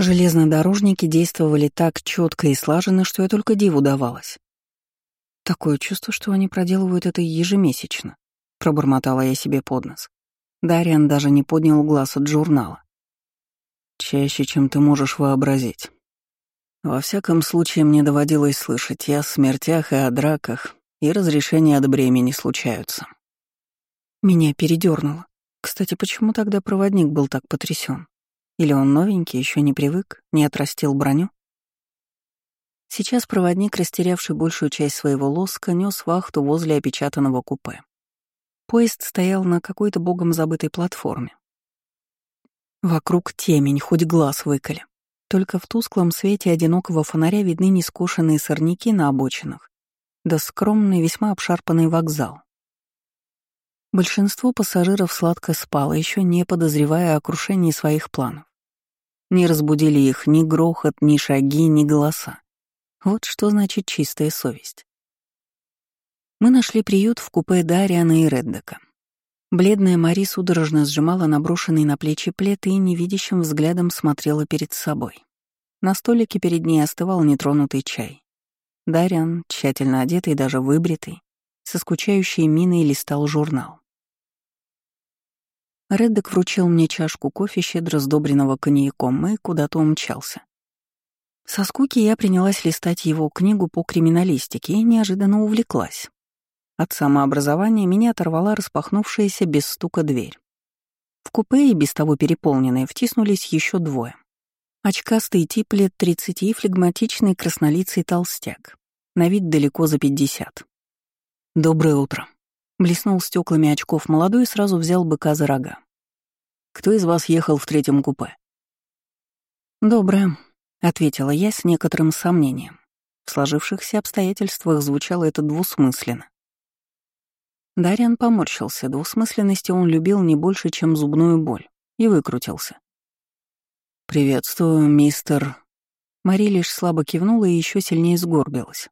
Железнодорожники действовали так четко и слаженно, что я только диву давалась. Такое чувство, что они проделывают это ежемесячно, пробормотала я себе под нос. Дариан даже не поднял глаз от журнала. Чаще, чем ты можешь вообразить. Во всяком случае, мне доводилось слышать и о смертях, и о драках, и разрешения от бремени случаются. Меня передернуло. Кстати, почему тогда проводник был так потрясен? Или он новенький, еще не привык, не отрастил броню? Сейчас проводник, растерявший большую часть своего лоска, нес вахту возле опечатанного купе. Поезд стоял на какой-то богом забытой платформе. Вокруг темень, хоть глаз выколи. Только в тусклом свете одинокого фонаря видны нескошенные сорняки на обочинах, да скромный, весьма обшарпанный вокзал. Большинство пассажиров сладко спало, еще не подозревая о крушении своих планов. Не разбудили их ни грохот, ни шаги, ни голоса. Вот что значит чистая совесть. Мы нашли приют в купе Дариана и Реддека. Бледная Мари судорожно сжимала наброшенный на плечи плед и невидящим взглядом смотрела перед собой. На столике перед ней остывал нетронутый чай. Дариан, тщательно одетый, даже выбритый, со скучающей миной листал журнал. Реддек вручил мне чашку кофе, щедро сдобренного коньяком, и куда-то умчался. Со скуки я принялась листать его книгу по криминалистике и неожиданно увлеклась. От самообразования меня оторвала распахнувшаяся без стука дверь. В купе и без того переполненные втиснулись еще двое. Очкастый тип лет тридцати и флегматичный краснолицый толстяк. На вид далеко за пятьдесят. «Доброе утро», — блеснул стеклами очков молодой и сразу взял быка за рога. «Кто из вас ехал в третьем купе?» «Доброе», — ответила я с некоторым сомнением. В сложившихся обстоятельствах звучало это двусмысленно. Дариан поморщился, двусмысленности он любил не больше, чем зубную боль, и выкрутился. «Приветствую, мистер...» Мари лишь слабо кивнула и еще сильнее сгорбилась.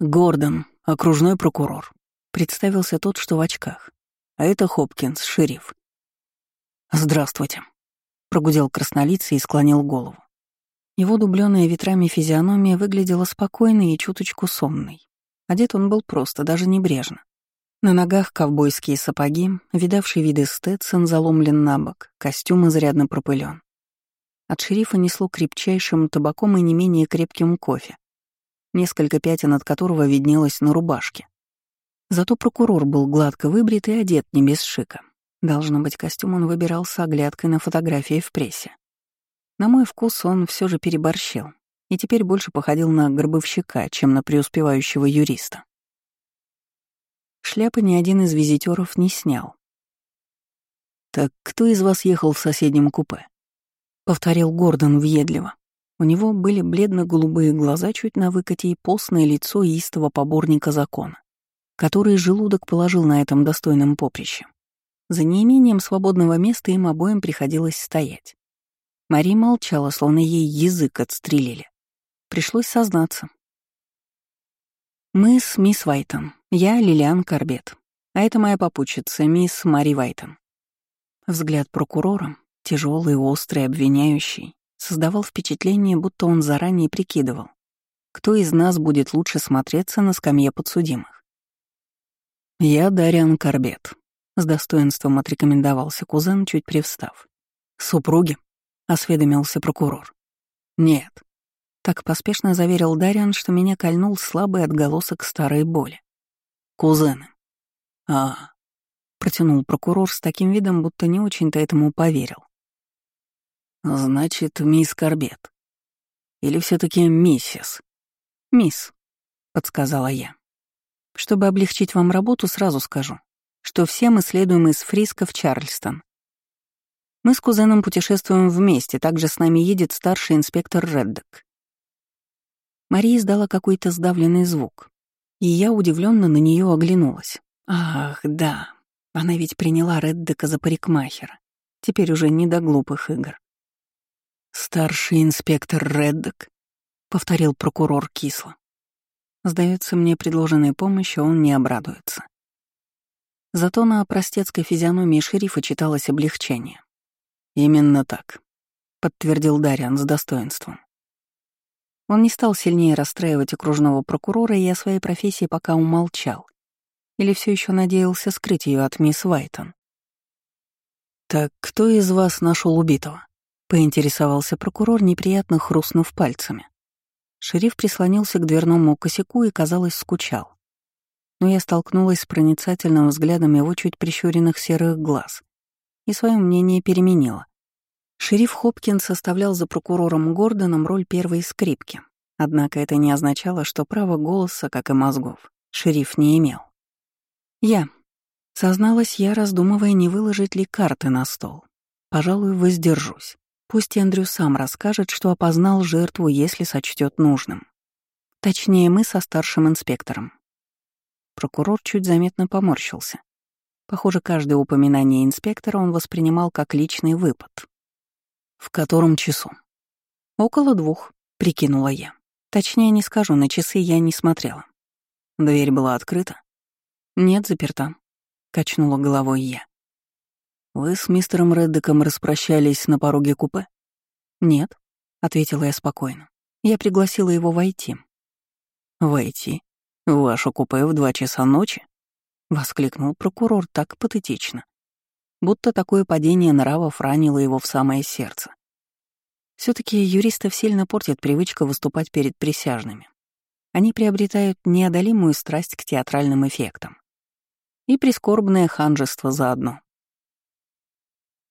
«Гордон, окружной прокурор», — представился тот, что в очках. «А это Хопкинс, шериф». «Здравствуйте», — прогудел краснолицый и склонил голову. Его дубленная ветрами физиономия выглядела спокойной и чуточку сонной. Одет он был просто, даже небрежно. На ногах ковбойские сапоги, видавший виды Сtetсон заломлен на бок, костюм изрядно пропылен. От шерифа несло крепчайшим табаком и не менее крепким кофе, несколько пятен от которого виднелось на рубашке. Зато прокурор был гладко выбрит и одет не без шика. Должно быть, костюм он выбирал с оглядкой на фотографии в прессе. На мой вкус он все же переборщил и теперь больше походил на гробовщика, чем на преуспевающего юриста. Шляпы ни один из визитеров не снял. «Так кто из вас ехал в соседнем купе?» — повторил Гордон въедливо. У него были бледно-голубые глаза чуть на выкате и постное лицо истого поборника закона, который желудок положил на этом достойном поприще. За неимением свободного места им обоим приходилось стоять. Мари молчала, словно ей язык отстрелили. Пришлось сознаться. Мы с мисс Вайтон. Я Лилиан Корбет. А это моя попутчица, мисс Мари Вайтон. Взгляд прокурора, тяжелый, острый, обвиняющий, создавал впечатление, будто он заранее прикидывал, кто из нас будет лучше смотреться на скамье подсудимых. «Я Дариан Корбет», — с достоинством отрекомендовался кузен, чуть привстав. «Супруги?» — осведомился прокурор. «Нет», так поспешно заверил Дариан, что меня кольнул слабый отголосок старой боли. «Кузены». «А...» — протянул прокурор с таким видом, будто не очень-то этому поверил. «Значит, мисс Корбет. Или все таки миссис?» «Мисс», — подсказала я. «Чтобы облегчить вам работу, сразу скажу, что все мы следуем из Фриска в Чарльстон. Мы с кузеном путешествуем вместе, также с нами едет старший инспектор Реддок. Мария издала какой-то сдавленный звук, и я удивленно на нее оглянулась. Ах, да, она ведь приняла Реддека за парикмахера. Теперь уже не до глупых игр. «Старший инспектор Реддек», — повторил прокурор кисло. Сдается мне предложенной помощи, он не обрадуется. Зато на простецкой физиономии шерифа читалось облегчение. Именно так. — подтвердил Дариан с достоинством. Он не стал сильнее расстраивать окружного прокурора и о своей профессии пока умолчал. Или все еще надеялся скрыть ее от мисс Вайтон. «Так кто из вас нашел убитого?» — поинтересовался прокурор, неприятно хрустнув пальцами. Шериф прислонился к дверному косяку и, казалось, скучал. Но я столкнулась с проницательным взглядом его чуть прищуренных серых глаз и свое мнение переменила. Шериф Хопкинс составлял за прокурором Гордоном роль первой скрипки, однако это не означало, что права голоса, как и мозгов, шериф не имел. Я. Созналась я, раздумывая, не выложить ли карты на стол. Пожалуй, воздержусь. Пусть Эндрю сам расскажет, что опознал жертву, если сочтет нужным. Точнее, мы со старшим инспектором. Прокурор чуть заметно поморщился. Похоже, каждое упоминание инспектора он воспринимал как личный выпад. «В котором часу?» «Около двух», — прикинула я. Точнее, не скажу, на часы я не смотрела. Дверь была открыта? «Нет, заперта», — качнула головой я. «Вы с мистером Реддеком распрощались на пороге купе?» «Нет», — ответила я спокойно. Я пригласила его войти. «Войти? В ваше купе в два часа ночи?» — воскликнул прокурор так патетично, будто такое падение нравов ранило его в самое сердце. все таки юристов сильно портит привычка выступать перед присяжными. Они приобретают неодолимую страсть к театральным эффектам. И прискорбное ханжество заодно.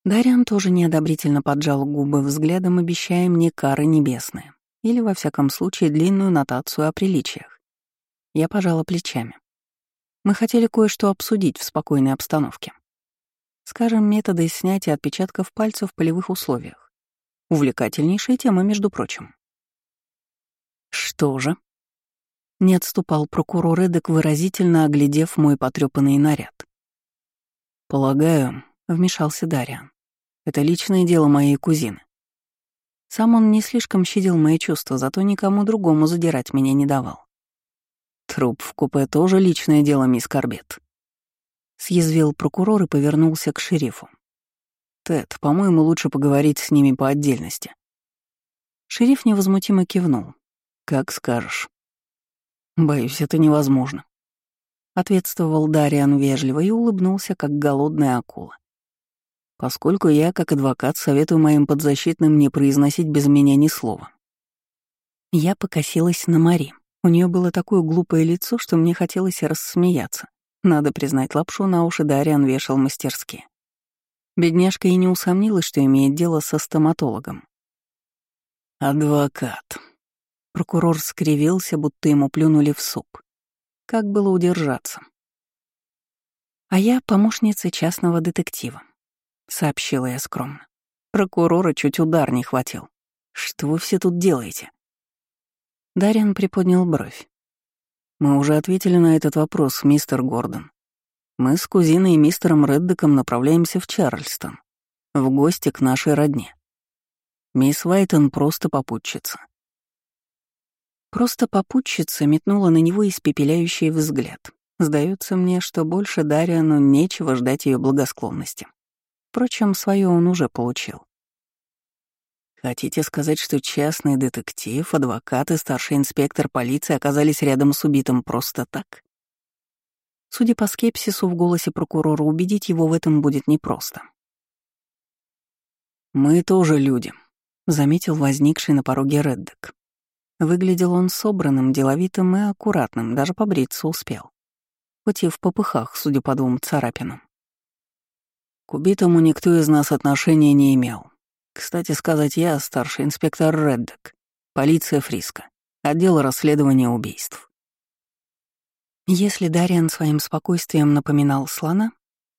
Дариан тоже неодобрительно поджал губы взглядом, обещая мне кары небесные. Или, во всяком случае, длинную нотацию о приличиях. Я пожала плечами. Мы хотели кое-что обсудить в спокойной обстановке. Скажем, методы снятия отпечатков пальцев в полевых условиях. Увлекательнейшая тема, между прочим. Что же? Не отступал прокурор Эдек, выразительно оглядев мой потрёпанный наряд. «Полагаю», — вмешался Дариан, — «это личное дело моей кузины. Сам он не слишком щадил мои чувства, зато никому другому задирать меня не давал. Труп в купе тоже личное дело, мисс Корбет. Съязвил прокурор и повернулся к шерифу. Тед, по-моему, лучше поговорить с ними по отдельности. Шериф невозмутимо кивнул. Как скажешь. «Боюсь, это невозможно», — ответствовал Дариан вежливо и улыбнулся, как голодная акула. «Поскольку я, как адвокат, советую моим подзащитным не произносить без меня ни слова». Я покосилась на Мари. У нее было такое глупое лицо, что мне хотелось рассмеяться. Надо признать, лапшу на уши Дариан вешал мастерски. Бедняжка и не усомнилась, что имеет дело со стоматологом. «Адвокат», Прокурор скривился, будто ему плюнули в суп. Как было удержаться? «А я помощница частного детектива», — сообщила я скромно. Прокурора чуть удар не хватил. «Что вы все тут делаете?» Дариан приподнял бровь. «Мы уже ответили на этот вопрос, мистер Гордон. Мы с кузиной и мистером Реддеком направляемся в Чарльстон, в гости к нашей родне. Мисс Вайтон просто попутчица. Просто попутчица метнула на него испепеляющий взгляд. Сдается мне, что больше Дариану нечего ждать ее благосклонности. Впрочем, свое он уже получил. Хотите сказать, что частный детектив, адвокат и старший инспектор полиции оказались рядом с убитым просто так? Судя по скепсису в голосе прокурора, убедить его в этом будет непросто. «Мы тоже люди», — заметил возникший на пороге Реддек. Выглядел он собранным, деловитым и аккуратным, даже побриться успел. Хоть и в попыхах, судя по двум царапинам. К убитому никто из нас отношения не имел. Кстати сказать, я старший инспектор Реддек, полиция Фриска, отдел расследования убийств. Если Дариан своим спокойствием напоминал слона,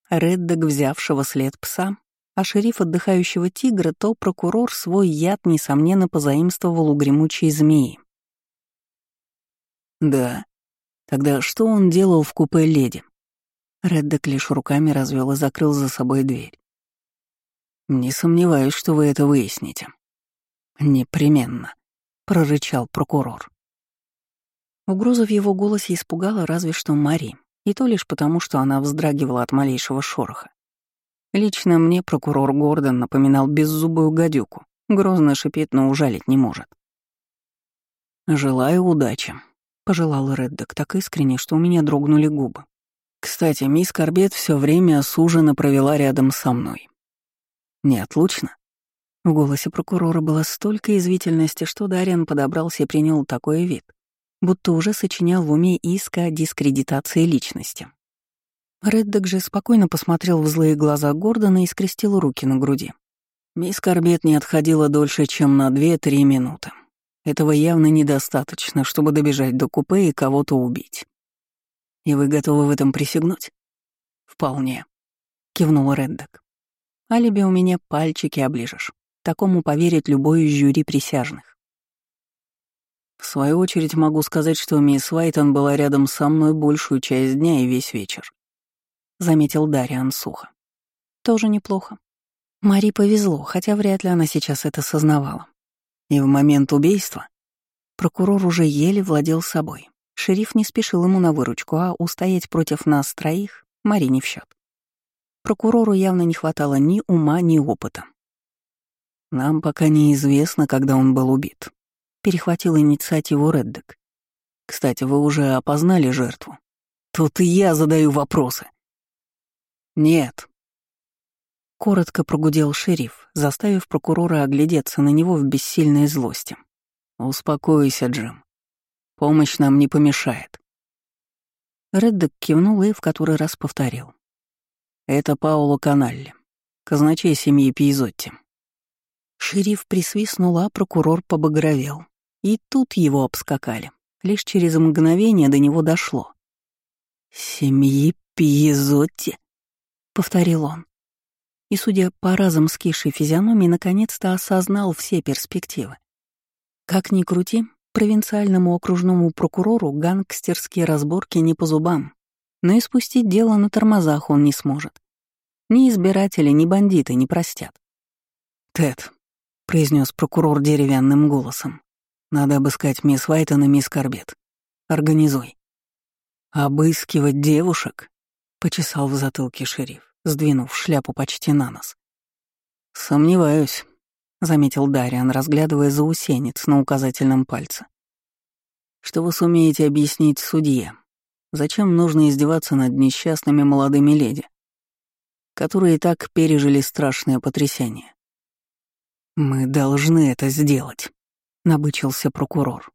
Реддек, взявшего след пса, а шериф отдыхающего тигра, то прокурор свой яд, несомненно, позаимствовал у гремучей змеи. «Да. Тогда что он делал в купе леди?» Реддек лишь руками развел и закрыл за собой дверь. «Не сомневаюсь, что вы это выясните». «Непременно», — прорычал прокурор. Угроза в его голосе испугала разве что Мари, и то лишь потому, что она вздрагивала от малейшего шороха. Лично мне прокурор Гордон напоминал беззубую гадюку, Грозно шипит, но ужалить не может. «Желаю удачи», — пожелал Реддок так искренне, что у меня дрогнули губы. «Кстати, мисс Корбет все время суженно провела рядом со мной. Неотлучно?» В голосе прокурора было столько извительности, что Дарьян подобрался и принял такой вид, будто уже сочинял в уме иска о дискредитации личности. Реддок же спокойно посмотрел в злые глаза Гордона и скрестил руки на груди. Мисс Корбет не отходила дольше, чем на 2-3 минуты. Этого явно недостаточно, чтобы добежать до купе и кого-то убить. И вы готовы в этом присягнуть? Вполне, кивнул Реддок. Алиби у меня пальчики оближешь. Такому поверит любой из жюри присяжных. В свою очередь могу сказать, что мисс Вайтон была рядом со мной большую часть дня и весь вечер заметил Дариан сухо. Тоже неплохо. Мари повезло, хотя вряд ли она сейчас это сознавала. И в момент убийства прокурор уже еле владел собой. Шериф не спешил ему на выручку, а устоять против нас троих Мари не в счет. Прокурору явно не хватало ни ума, ни опыта. «Нам пока неизвестно, когда он был убит», — перехватил инициативу Реддек. «Кстати, вы уже опознали жертву?» «Тут и я задаю вопросы», «Нет». Коротко прогудел шериф, заставив прокурора оглядеться на него в бессильной злости. «Успокойся, Джим. Помощь нам не помешает». Реддок кивнул и в который раз повторил. «Это Пауло Каналли, казначей семьи Пизотти». Шериф присвистнул, а прокурор побагровел. И тут его обскакали. Лишь через мгновение до него дошло. «Семьи Пизотти?» — повторил он. И, судя по разом скисшей физиономии, наконец-то осознал все перспективы. Как ни крути, провинциальному окружному прокурору гангстерские разборки не по зубам, но и спустить дело на тормозах он не сможет. Ни избиратели, ни бандиты не простят. «Тед», — произнес прокурор деревянным голосом, — «надо обыскать мисс Вайтон и мисс Корбет. Организуй». «Обыскивать девушек?» Почесал в затылке шериф, сдвинув шляпу почти на нос. «Сомневаюсь», — заметил Дариан, разглядывая заусенец на указательном пальце. «Что вы сумеете объяснить судье? Зачем нужно издеваться над несчастными молодыми леди, которые и так пережили страшное потрясение?» «Мы должны это сделать», — набычился прокурор.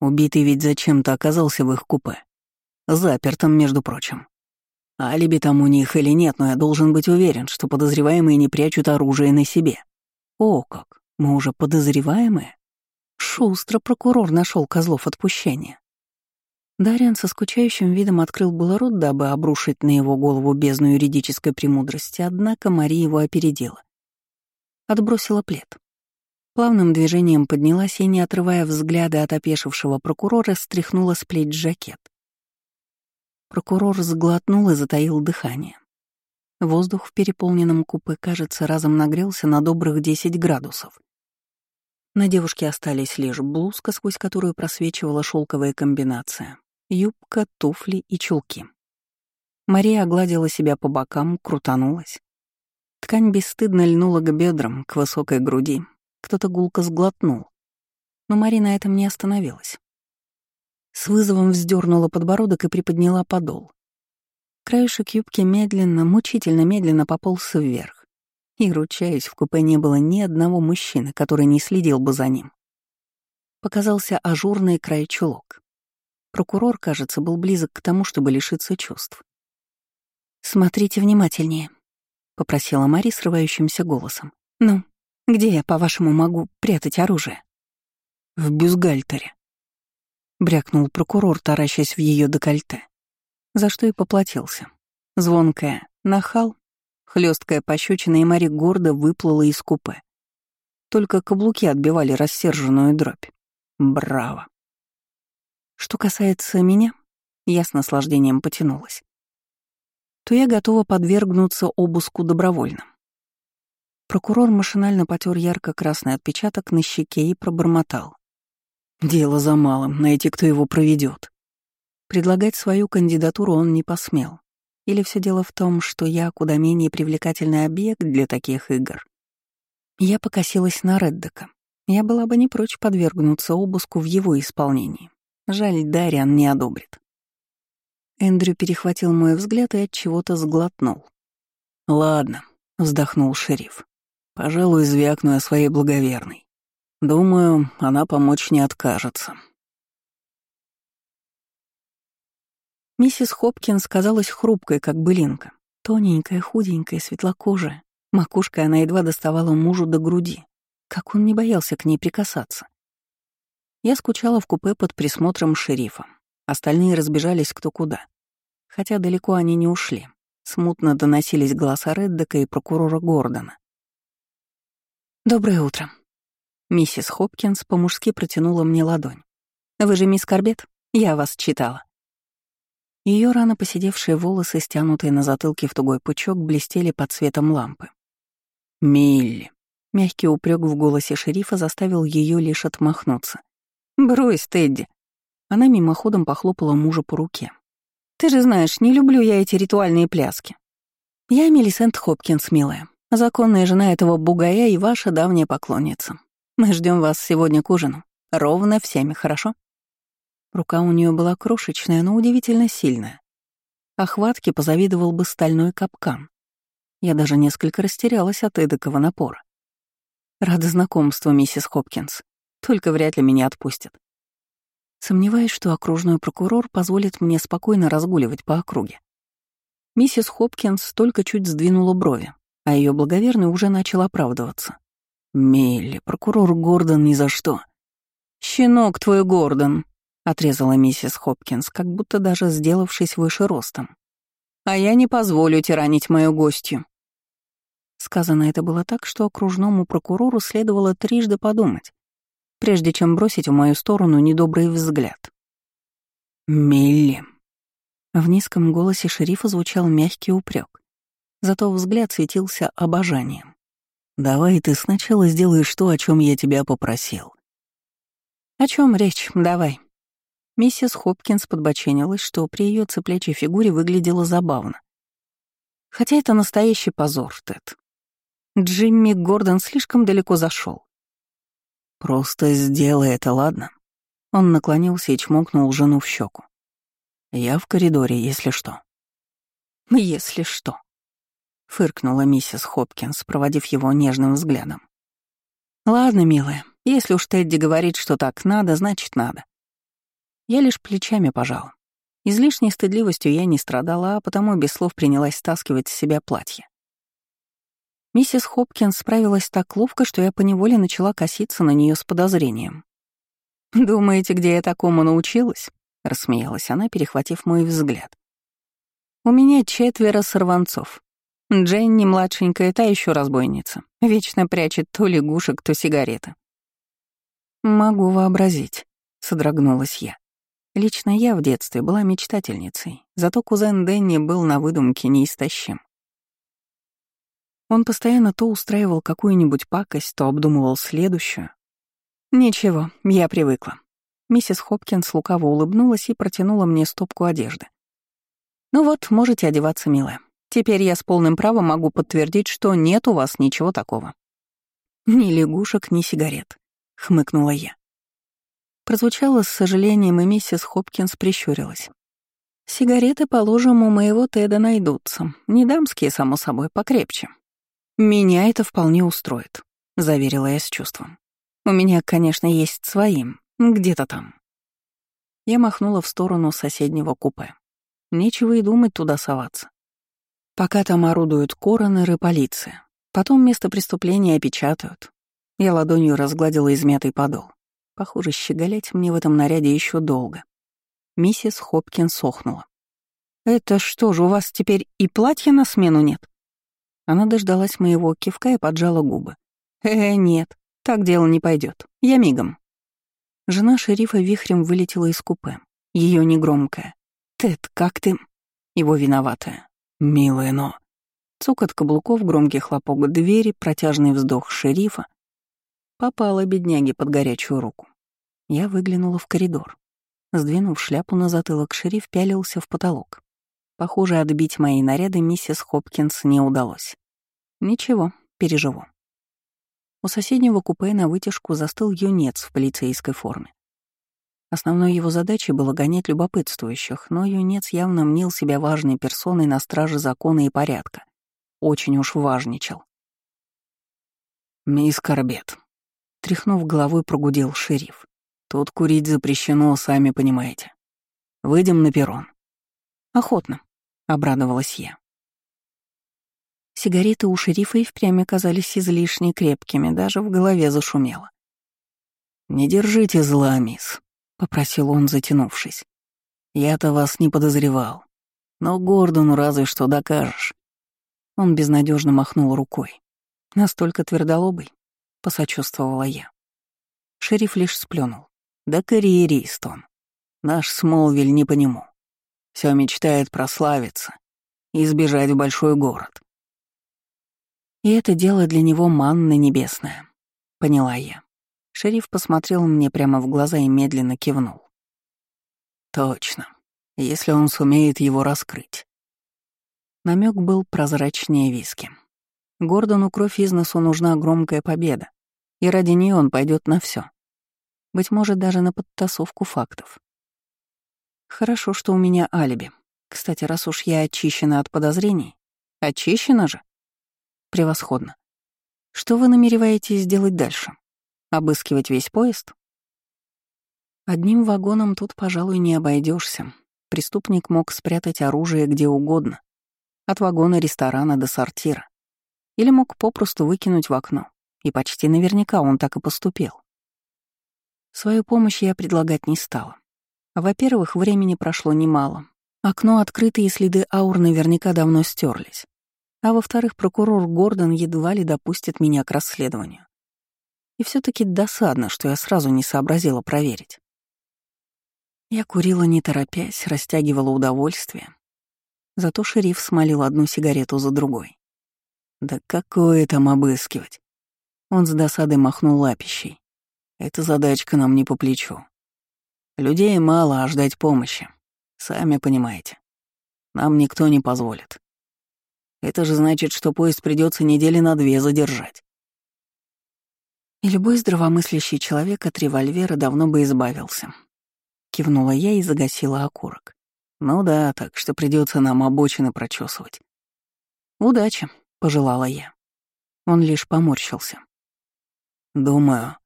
Убитый ведь зачем-то оказался в их купе. Запертым, между прочим. Алиби там у них или нет, но я должен быть уверен, что подозреваемые не прячут оружие на себе. О как, мы уже подозреваемые? Шустро прокурор нашел козлов отпущения. Дариан со скучающим видом открыл было рот, дабы обрушить на его голову бездну юридической премудрости, однако Мария его опередила. Отбросила плед. Плавным движением поднялась и, не отрывая взгляда от опешившего прокурора, стряхнула с плеч жакет. Прокурор сглотнул и затаил дыхание. Воздух в переполненном купе, кажется, разом нагрелся на добрых 10 градусов. На девушке остались лишь блузка, сквозь которую просвечивала шелковая комбинация, юбка, туфли и чулки. Мария огладила себя по бокам, крутанулась. Ткань бесстыдно льнула к бедрам, к высокой груди. Кто-то гулко сглотнул. Но Мария на этом не остановилась. С вызовом вздернула подбородок и приподняла подол. Краешек юбки медленно, мучительно медленно пополз вверх. И, ручаясь, в купе не было ни одного мужчины, который не следил бы за ним. Показался ажурный край чулок. Прокурор, кажется, был близок к тому, чтобы лишиться чувств. «Смотрите внимательнее», — попросила Мари срывающимся голосом. «Ну, где я, по-вашему, могу прятать оружие?» «В бюстгальтере», — брякнул прокурор, таращась в ее декольте. За что и поплатился. Звонкая «нахал», хлесткая пощечина, и Мари гордо выплыла из купе. Только каблуки отбивали рассерженную дробь. Браво. Что касается меня, я с наслаждением потянулась, то я готова подвергнуться обыску добровольно. Прокурор машинально потер ярко-красный отпечаток на щеке и пробормотал. Дело за малым — найти, кто его проведет. Предлагать свою кандидатуру он не посмел. Или все дело в том, что я куда менее привлекательный объект для таких игр? Я покосилась на Реддека. Я была бы не прочь подвергнуться обыску в его исполнении. Жаль, Дариан не одобрит. Эндрю перехватил мой взгляд и от чего-то сглотнул. «Ладно», — вздохнул шериф. «Пожалуй, звякну о своей благоверной. Думаю, она помочь не откажется». Миссис Хопкинс казалась хрупкой, как былинка. Тоненькая, худенькая, светлокожая. Макушкой она едва доставала мужу до груди. Как он не боялся к ней прикасаться. Я скучала в купе под присмотром шерифа. Остальные разбежались кто куда. Хотя далеко они не ушли. Смутно доносились голоса Реддека и прокурора Гордона. «Доброе утро». Миссис Хопкинс по-мужски протянула мне ладонь. «Вы же мисс Корбет? Я вас читала». Ее рано поседевшие волосы, стянутые на затылке в тугой пучок, блестели под светом лампы. «Милли». Мягкий упрек в голосе шерифа заставил ее лишь отмахнуться. «Брось, Тедди». Она мимоходом похлопала мужа по руке. «Ты же знаешь, не люблю я эти ритуальные пляски. Я Мелисент Хопкинс, милая, законная жена этого бугая и ваша давняя поклонница. Мы ждем вас сегодня к ужину. Ровно всеми, хорошо?» Рука у нее была крошечная, но удивительно сильная. Охватке позавидовал бы стальной капкан. Я даже несколько растерялась от эдакого напора. Рада знакомству, миссис Хопкинс. Только вряд ли меня отпустят. Сомневаюсь, что окружной прокурор позволит мне спокойно разгуливать по округе. Миссис Хопкинс только чуть сдвинула брови, а ее благоверный уже начал оправдываться. «Милли, прокурор Гордон ни за что». «Щенок твой, Гордон», — отрезала миссис Хопкинс, как будто даже сделавшись выше ростом. «А я не позволю тиранить мою гостью. Сказано это было так, что окружному прокурору следовало трижды подумать, прежде чем бросить в мою сторону недобрый взгляд. «Милли». В низком голосе шерифа звучал мягкий упрек, зато взгляд светился обожанием. «Давай ты сначала сделаешь то, о чем я тебя попросил». «О чем речь? Давай». Миссис Хопкинс подбоченилась, что при ее цыплячьей фигуре выглядело забавно. Хотя это настоящий позор, Тед. Джимми Гордон слишком далеко зашел. «Просто сделай это, ладно?» Он наклонился и чмокнул жену в щеку. «Я в коридоре, если что». «Если что», — фыркнула миссис Хопкинс, проводив его нежным взглядом. «Ладно, милая, если уж Тедди говорит, что так надо, значит надо». Я лишь плечами пожал. Излишней стыдливостью я не страдала, а потому без слов принялась стаскивать с себя платье. Миссис Хопкинс справилась так ловко, что я поневоле начала коситься на нее с подозрением. «Думаете, где я такому научилась?» — рассмеялась она, перехватив мой взгляд. «У меня четверо сорванцов. Дженни, младшенькая, та еще разбойница. Вечно прячет то лягушек, то сигареты». «Могу вообразить», — содрогнулась я. Лично я в детстве была мечтательницей, зато кузен Дэнни был на выдумке неистощим. Он постоянно то устраивал какую-нибудь пакость, то обдумывал следующую. «Ничего, я привыкла». Миссис Хопкинс лукаво улыбнулась и протянула мне стопку одежды. «Ну вот, можете одеваться, милая. Теперь я с полным правом могу подтвердить, что нет у вас ничего такого». «Ни лягушек, ни сигарет», — хмыкнула я. Прозвучало с сожалением, и миссис Хопкинс прищурилась. «Сигареты, положим, у моего Теда найдутся. Не дамские, само собой, покрепче. «Меня это вполне устроит», — заверила я с чувством. «У меня, конечно, есть своим, где-то там». Я махнула в сторону соседнего купе. Нечего и думать туда соваться. Пока там орудуют коронер и полиция. Потом место преступления опечатают. Я ладонью разгладила измятый подол. Похоже, щеголять мне в этом наряде еще долго. Миссис Хопкин сохнула. «Это что же, у вас теперь и платья на смену нет?» Она дождалась моего кивка и поджала губы. «Э, нет, так дело не пойдет. Я мигом». Жена шерифа вихрем вылетела из купе. Ее негромкая. «Тед, как ты?» Его виноватая. «Милая, но...» Цокот каблуков, громкий хлопок двери, протяжный вздох шерифа. Попала бедняги под горячую руку. Я выглянула в коридор. Сдвинув шляпу на затылок, шериф пялился в потолок. Похоже, отбить мои наряды миссис Хопкинс не удалось. Ничего, переживу. У соседнего купе на вытяжку застыл юнец в полицейской форме. Основной его задачей было гонять любопытствующих, но юнец явно мнил себя важной персоной на страже закона и порядка. Очень уж важничал. «Мисс Корбет», — тряхнув головой, прогудел шериф. «Тут курить запрещено, сами понимаете. Выйдем на перрон». «Охотно», — обрадовалась я. Сигареты у шерифа и впрямь оказались излишне крепкими, даже в голове зашумело. «Не держите зла, мисс», — попросил он, затянувшись. «Я-то вас не подозревал. Но Гордону разве что докажешь». Он безнадежно махнул рукой. Настолько твердолобый, посочувствовала я. Шериф лишь сплюнул. Да карьерист он. Наш Смолвиль не по нему. Все мечтает прославиться и сбежать в большой город. И это дело для него манна небесная. Поняла я. Шериф посмотрел мне прямо в глаза и медленно кивнул. Точно. Если он сумеет его раскрыть. Намек был прозрачнее виски. Гордону кровь из носу нужна громкая победа, и ради нее он пойдет на все. Быть может, даже на подтасовку фактов. Хорошо, что у меня алиби. Кстати, раз уж я очищена от подозрений, очищена же? Превосходно. Что вы намереваетесь сделать дальше? Обыскивать весь поезд? Одним вагоном тут, пожалуй, не обойдешься. Преступник мог спрятать оружие где угодно. От вагона ресторана до сортира. Или мог попросту выкинуть в окно. И почти наверняка он так и поступил. Свою помощь я предлагать не стала. Во-первых, времени прошло немало. Окно открыто, и следы аур наверняка давно стерлись. А во-вторых, прокурор Гордон едва ли допустит меня к расследованию. И все таки досадно, что я сразу не сообразила проверить. Я курила не торопясь, растягивала удовольствие. Зато шериф смолил одну сигарету за другой. Да какое там обыскивать? Он с досадой махнул лапищей. Эта задачка нам не по плечу. Людей мало, а ждать помощи. Сами понимаете. Нам никто не позволит. Это же значит, что поезд придется недели на две задержать. И любой здравомыслящий человек от револьвера давно бы избавился. Кивнула я и загасила окурок. Ну да, так что придется нам обочины прочесывать. Удачи, пожелала я. Он лишь поморщился. Думаю.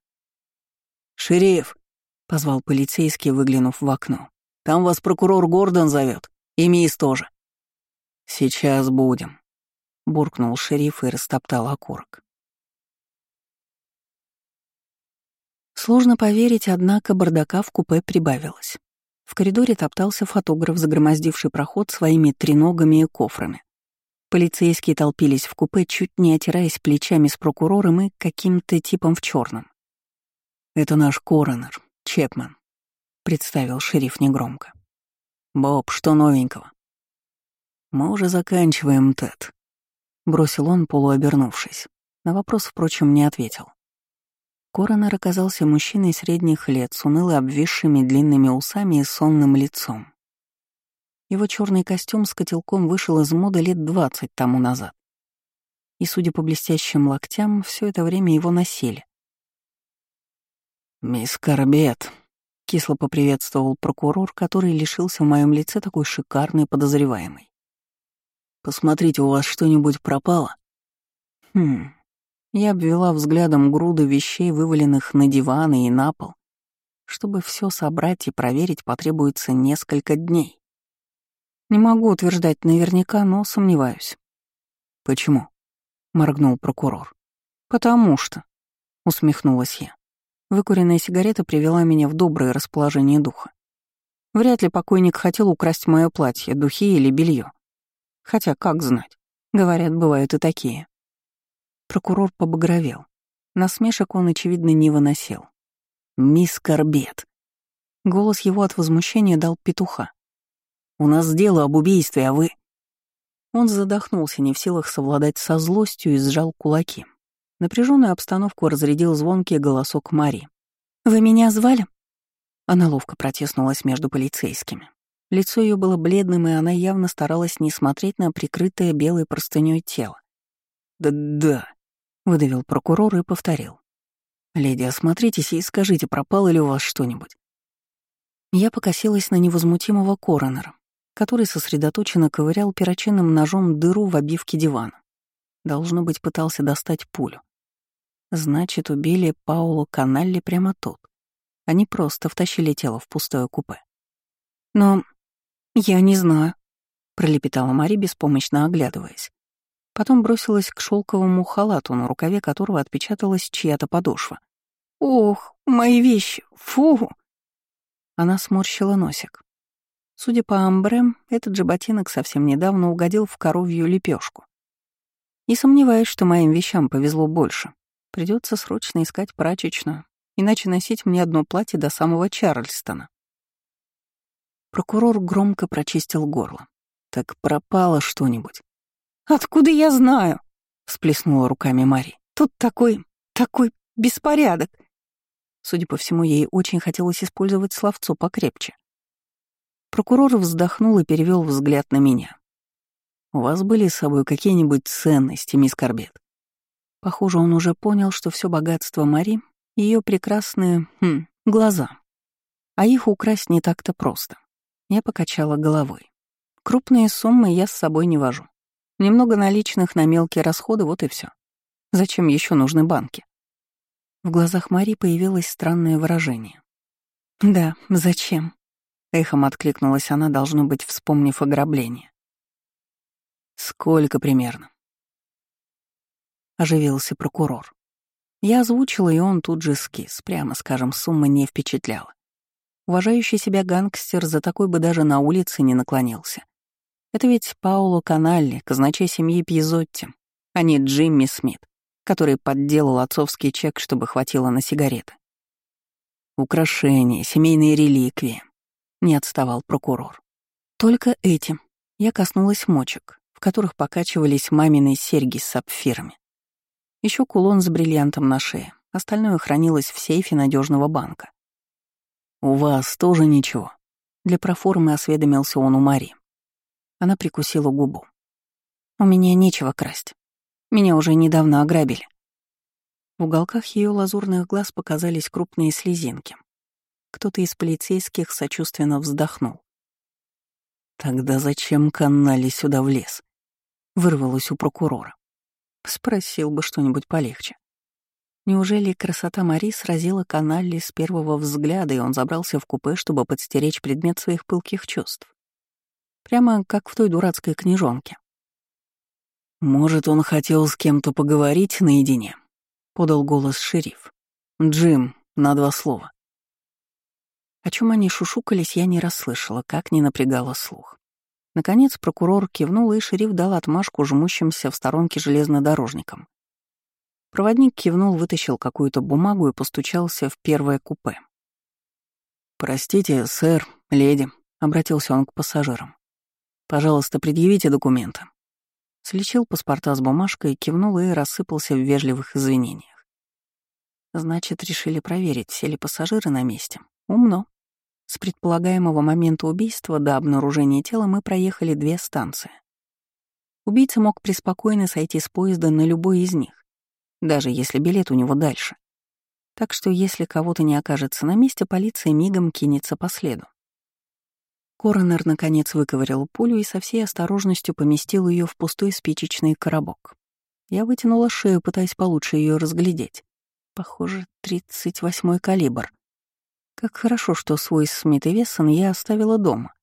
Шериф, позвал полицейский, выглянув в окно. Там вас прокурор Гордон зовет. И мисс тоже. Сейчас будем. — буркнул шериф и растоптал окурок. Сложно поверить, однако бардака в купе прибавилось. В коридоре топтался фотограф, загромоздивший проход своими треногами и кофрами. Полицейские толпились в купе, чуть не отираясь плечами с прокурором и каким-то типом в черном. «Это наш коронер, Чепман», — представил шериф негромко. «Боб, что новенького?» «Мы уже заканчиваем, Тед», бросил он, полуобернувшись. На вопрос, впрочем, не ответил. Коронер оказался мужчиной средних лет с уныло обвисшими длинными усами и сонным лицом. Его черный костюм с котелком вышел из моды лет двадцать тому назад. И, судя по блестящим локтям, все это время его носили. «Мисс Корбет», — кисло поприветствовал прокурор, который лишился в моем лице такой шикарной подозреваемой. Посмотрите, у вас что-нибудь пропало?» «Хм...» Я обвела взглядом груды вещей, вываленных на диваны и на пол. Чтобы все собрать и проверить, потребуется несколько дней. Не могу утверждать наверняка, но сомневаюсь. «Почему?» — моргнул прокурор. «Потому что...» — усмехнулась я. Выкуренная сигарета привела меня в доброе расположение духа. Вряд ли покойник хотел украсть мое платье, духи или белье. Хотя, как знать. Говорят, бывают и такие. Прокурор побагровел. Насмешек он, очевидно, не выносил. «Мисс Корбет». Голос его от возмущения дал петуха. «У нас дело об убийстве, а вы...» Он задохнулся, не в силах совладать со злостью и сжал кулаки. Напряженную обстановку разрядил звонкий голосок Мари. «Вы меня звали?» Она ловко протеснулась между полицейскими. Лицо ее было бледным, и она явно старалась не смотреть на прикрытое белой простыней тело. «Да-да», — выдавил прокурор и повторил. «Леди, осмотритесь и скажите, пропало ли у вас что-нибудь». Я покосилась на невозмутимого коронера, который сосредоточенно ковырял перочинным ножом дыру в обивке дивана. Должно быть, пытался достать пулю. Значит, убили Пауло Каналли прямо тут. Они просто втащили тело в пустое купе. «Но я не знаю», — пролепетала Мари, беспомощно оглядываясь. Потом бросилась к шелковому халату, на рукаве которого отпечаталась чья-то подошва. «Ох, мои вещи! Фу!» Она сморщила носик. Судя по амбре, этот же ботинок совсем недавно угодил в коровью лепешку. Не сомневаюсь, что моим вещам повезло больше. Придется срочно искать прачечную, иначе носить мне одно платье до самого Чарльстона. Прокурор громко прочистил горло. «Так пропало что-нибудь». «Откуда я знаю?» — всплеснула руками Мари. «Тут такой... такой беспорядок». Судя по всему, ей очень хотелось использовать словцо покрепче. Прокурор вздохнул и перевел взгляд на меня. «У вас были с собой какие-нибудь ценности, мисс Корбет?» Похоже, он уже понял, что все богатство Мари — ее прекрасные хм, глаза. А их украсть не так-то просто. Я покачала головой. Крупные суммы я с собой не вожу. Немного наличных на мелкие расходы, вот и все. Зачем еще нужны банки? В глазах Мари появилось странное выражение. «Да, зачем?» — эхом откликнулась она, должно быть, вспомнив ограбление. «Сколько примерно?» — оживился прокурор. Я озвучила, и он тут же скис, прямо скажем, сумма не впечатляла. Уважающий себя гангстер за такой бы даже на улице не наклонился. Это ведь Пауло Каналли, казначей семьи Пьезотти, а не Джимми Смит, который подделал отцовский чек, чтобы хватило на сигареты. Украшения, семейные реликвии. Не отставал прокурор. Только этим я коснулась мочек, в которых покачивались мамины серьги с сапфирами. Еще кулон с бриллиантом на шее. Остальное хранилось в сейфе надежного банка. «У вас тоже ничего?» Для проформы осведомился он у Мари. Она прикусила губу. «У меня нечего красть. Меня уже недавно ограбили». В уголках ее лазурных глаз показались крупные слезинки. Кто-то из полицейских сочувственно вздохнул. «Тогда зачем канали сюда влез?» — вырвалось у прокурора. Спросил бы что-нибудь полегче. Неужели красота Мари сразила Каналли с первого взгляда, и он забрался в купе, чтобы подстеречь предмет своих пылких чувств? Прямо как в той дурацкой книжонке. «Может, он хотел с кем-то поговорить наедине?» — подал голос шериф. «Джим, на два слова». О чем они шушукались, я не расслышала, как не напрягала слух. Наконец прокурор кивнул, и шериф дал отмашку жмущимся в сторонке железнодорожникам. Проводник кивнул, вытащил какую-то бумагу и постучался в первое купе. «Простите, сэр, леди», — обратился он к пассажирам. Пожалуйста, предъявите документы». Слечил паспорта с бумажкой, кивнул и рассыпался в вежливых извинениях. Значит, решили проверить, все ли пассажиры на месте. Умно. С предполагаемого момента убийства до обнаружения тела мы проехали две станции. Убийца мог преспокойно сойти с поезда на любой из них, даже если билет у него дальше. Так что если кого-то не окажется на месте, полиция мигом кинется по следу. Коронер, наконец, выковырял пулю и со всей осторожностью поместил ее в пустой спичечный коробок. Я вытянула шею, пытаясь получше ее разглядеть. Похоже, 38-й калибр. Как хорошо, что свой Смит и Вессон я оставила дома.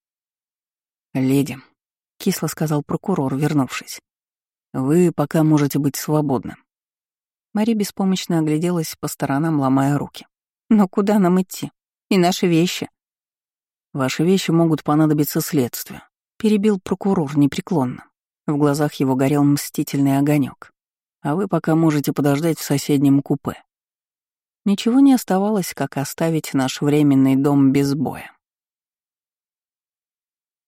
«Леди», — кисло сказал прокурор, вернувшись, — «вы пока можете быть свободны». Мари беспомощно огляделась по сторонам, ломая руки. «Но куда нам идти? И наши вещи?» Ваши вещи могут понадобиться следствию», — перебил прокурор непреклонно. В глазах его горел мстительный огонек. «А вы пока можете подождать в соседнем купе». Ничего не оставалось, как оставить наш временный дом без боя.